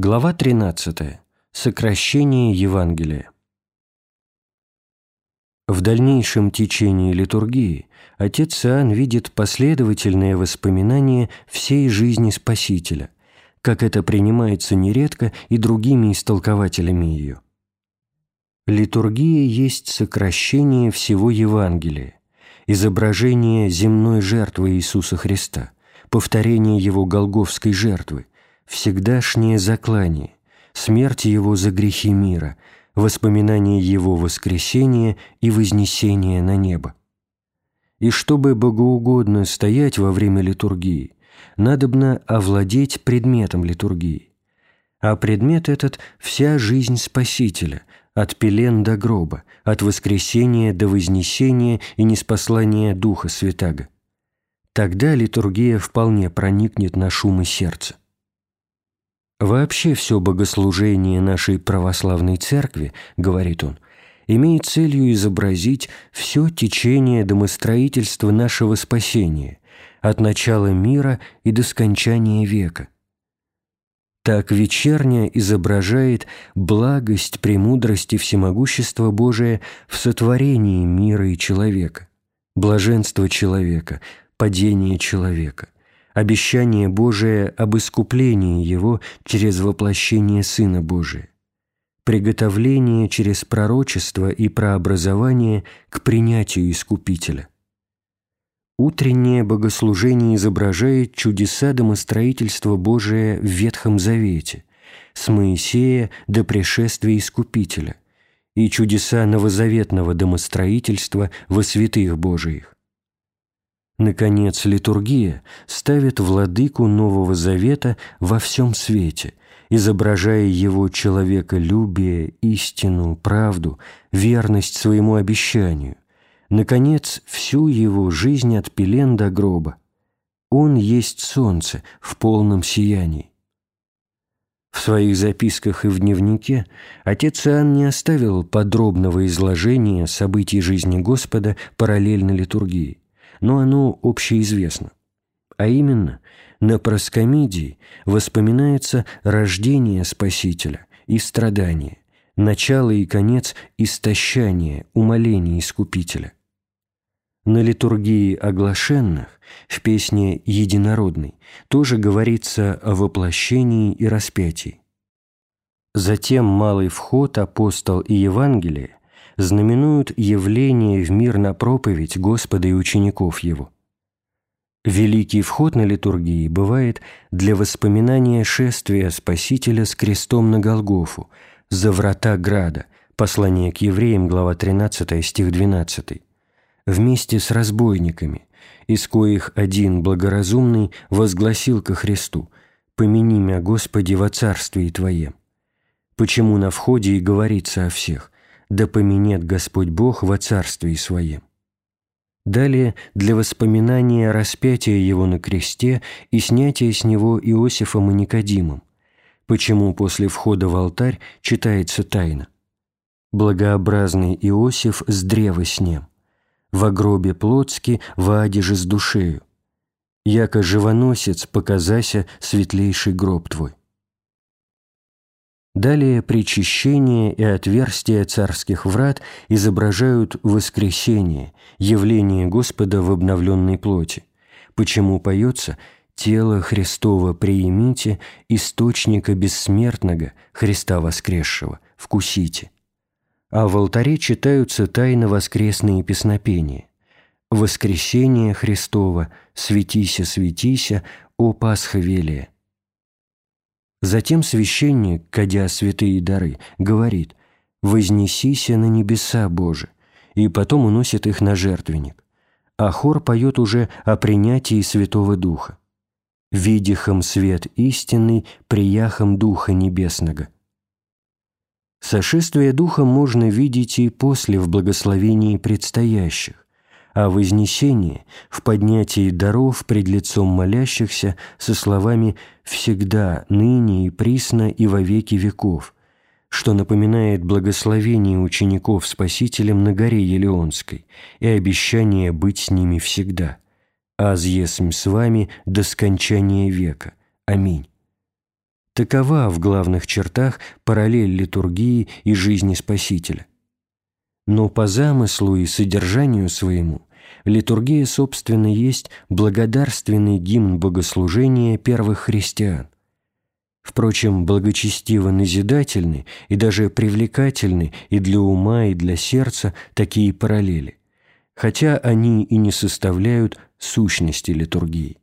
Глава 13. Сокращение Евангелия. В дальнейшем течении литургии отец Иоанн видит последовательное воспоминание всей жизни Спасителя, как это принимается нередко и другими истолкователями ее. Литургия есть сокращение всего Евангелия, изображение земной жертвы Иисуса Христа, повторение Его голговской жертвы – всегдашнее заклание, смерть Его за грехи мира, воспоминание Его воскресения и вознесения на небо. И чтобы богоугодно стоять во время литургии, надобно овладеть предметом литургии. А предмет этот – вся жизнь Спасителя, от пелен до гроба, от воскресения до вознесения и неспослания Духа Святаго. Тогда литургия вполне проникнет на шумы сердца. Вообще все богослужение нашей православной церкви, говорит он, имеет целью изобразить все течение домостроительства нашего спасения от начала мира и до скончания века. Так вечерняя изображает благость, премудрость и всемогущество Божие в сотворении мира и человека, блаженство человека, падение человека – обещание Божие об искуплении его через воплощение Сына Божия, приготовление через пророчество и прообразование к принятию Искупителя. Утреннее богослужение изображает чудеса домостроительства Божия в Ветхом Завете, с Моисея до пришествия Искупителя, и чудеса новозаветного домостроительства во святых Божиих. Наконец, литургия ставит владыку Нового Завета во всем свете, изображая его человеколюбие, истину, правду, верность своему обещанию, наконец, всю его жизнь от пелен до гроба. Он есть солнце в полном сиянии. В своих записках и в дневнике отец Иоанн не оставил подробного изложения событий жизни Господа параллельно литургии но оно общеизвестно. А именно, на проскомидии воспоминается рождение Спасителя и страдание, начало и конец истощания, умоления Искупителя. На литургии оглашенных, в песне «Единородный», тоже говорится о воплощении и распятии. Затем малый вход, апостол и Евангелие знаменуют явление в мир на проповедь Господа и учеников Его. Великий вход на литургии бывает для воспоминания шествия Спасителя с крестом на Голгофу, за врата града, послание к евреям, глава 13, стих 12, вместе с разбойниками, из коих один благоразумный возгласил ко Христу «Помяни мя, Господи, во царстве Твоем». Почему на входе и говорится о всех – да поменет Господь Бог во царстве Своем. Далее для воспоминания распятия Его на кресте и снятия с Него Иосифом и Никодимом, почему после входа в алтарь читается тайна. «Благообразный Иосиф с древа с ним, во гробе плотски, в одеже с душею, яко живоносец показася светлейший гроб твой». Далее причащение и отверстие царских врат изображают воскресение, явление Господа в обновленной плоти, почему поется «Тело Христово приимите, источника бессмертного, Христа воскресшего, вкусите». А в алтаре читаются тайно воскресные песнопения. «Воскресение Христово, светися, светися, о Пасха велия». Затем священник, кадя святые дары, говорит «Вознесися на небеса, Боже», и потом уносит их на жертвенник. А хор поет уже о принятии Святого Духа. «Видихом свет истинный, прияхом Духа Небесного». Сошествие Духа можно видеть и после в благословении предстоящих, а вознесение в поднятии даров пред лицом молящихся со словами «всегда, ныне и присно и во веки веков», что напоминает благословение учеников Спасителем на горе Елеонской и обещание быть с ними всегда. «Аз есмь с вами до скончания века. Аминь». Такова в главных чертах параллель литургии и жизни Спасителя. Но по замыслу и содержанию своему литургия, собственно, есть благодарственный гимн богослужения первых христиан. Впрочем, благочестиво-назидательны и даже привлекательны и для ума, и для сердца такие параллели, хотя они и не составляют сущности литургии.